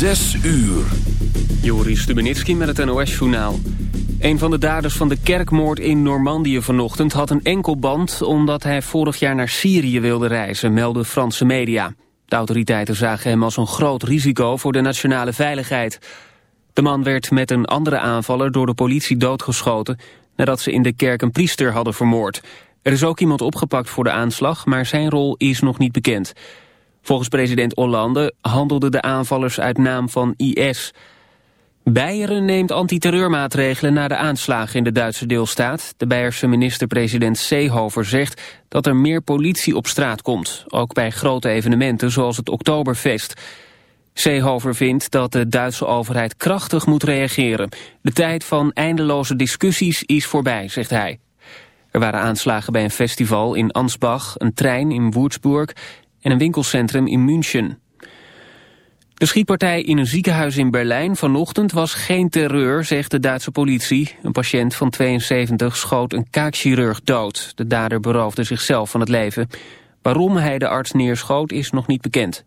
Zes uur. Joris Stubenitski met het NOS-journaal. Een van de daders van de kerkmoord in Normandië vanochtend had een enkelband... omdat hij vorig jaar naar Syrië wilde reizen, melden Franse media. De autoriteiten zagen hem als een groot risico voor de nationale veiligheid. De man werd met een andere aanvaller door de politie doodgeschoten... nadat ze in de kerk een priester hadden vermoord. Er is ook iemand opgepakt voor de aanslag, maar zijn rol is nog niet bekend... Volgens president Hollande handelden de aanvallers uit naam van IS. Beieren neemt antiterreurmaatregelen na de aanslagen in de Duitse deelstaat. De Beierse minister-president Seehofer zegt dat er meer politie op straat komt. Ook bij grote evenementen zoals het Oktoberfest. Seehofer vindt dat de Duitse overheid krachtig moet reageren. De tijd van eindeloze discussies is voorbij, zegt hij. Er waren aanslagen bij een festival in Ansbach, een trein in Würzburg en een winkelcentrum in München. De schietpartij in een ziekenhuis in Berlijn vanochtend was geen terreur, zegt de Duitse politie. Een patiënt van 72 schoot een kaakchirurg dood. De dader beroofde zichzelf van het leven. Waarom hij de arts neerschoot is nog niet bekend.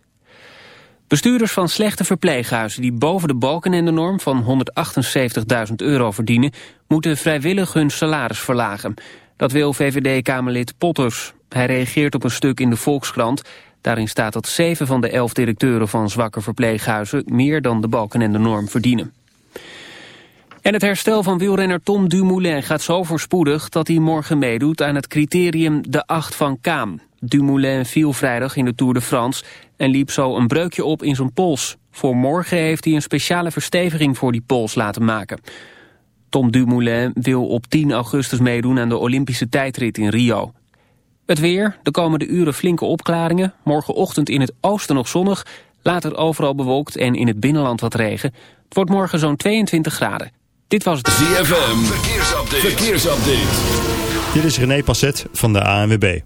Bestuurders van slechte verpleeghuizen die boven de balken en de norm van 178.000 euro verdienen, moeten vrijwillig hun salaris verlagen. Dat wil VVD-Kamerlid Potters. Hij reageert op een stuk in de Volkskrant. Daarin staat dat zeven van de elf directeuren van zwakke verpleeghuizen... meer dan de balken en de norm verdienen. En het herstel van wielrenner Tom Dumoulin gaat zo voorspoedig... dat hij morgen meedoet aan het criterium de 8 van Kaam. Dumoulin viel vrijdag in de Tour de France... en liep zo een breukje op in zijn pols. Voor morgen heeft hij een speciale versteviging voor die pols laten maken... Tom Dumoulin wil op 10 augustus meedoen aan de Olympische tijdrit in Rio. Het weer, de komende uren flinke opklaringen. Morgenochtend in het oosten nog zonnig. Later overal bewolkt en in het binnenland wat regen. Het wordt morgen zo'n 22 graden. Dit was het ZFM. Verkeersupdate. Verkeersupdate. Dit is René Passet van de ANWB.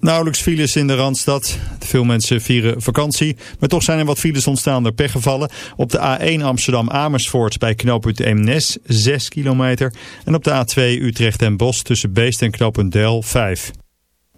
Nauwelijks files in de Randstad. Veel mensen vieren vakantie. Maar toch zijn er wat files ontstaan door pechgevallen. Op de A1 Amsterdam-Amersfoort bij knooppunt Eemnes 6 kilometer. En op de A2 Utrecht en Bos tussen Beest en knooppunt Del 5.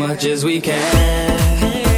Much as we can.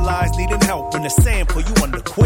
Needin' needing help. When the sample you under quit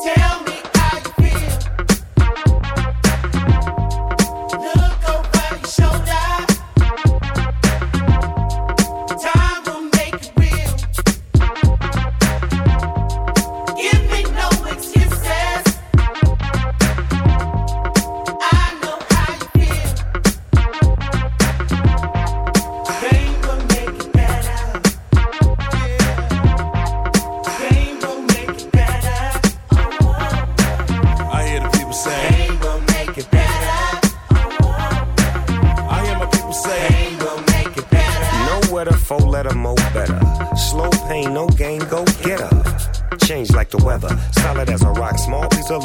Tell me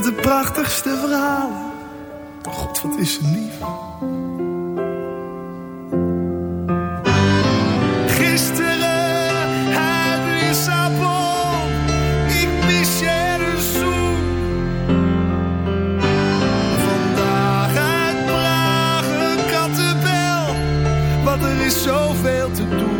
De prachtigste verhalen. God, wat is ze lief. Gisteren uit Lissabon. Ik mis je zoen. Vandaag uit Praag een kattenbel. Want er is zoveel te doen.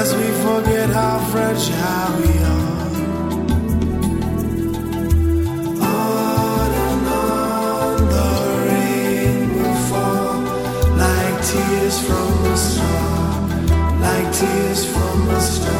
lest we forget how fragile we are. On and on the rain will fall like tears from a star, like tears from a star.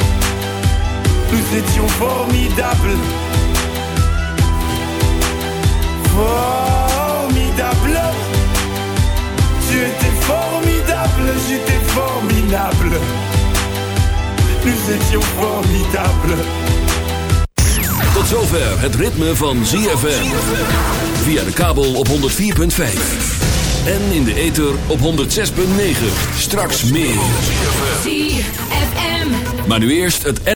Nous étions formidables. Formidable. Tu étais formidable, j'étais formidable. Nous étions formidables. Tot zover het ritme van ZFM. Via de kabel op 104.5. En in de ether op 106.9. Straks meer. Maar nu eerst het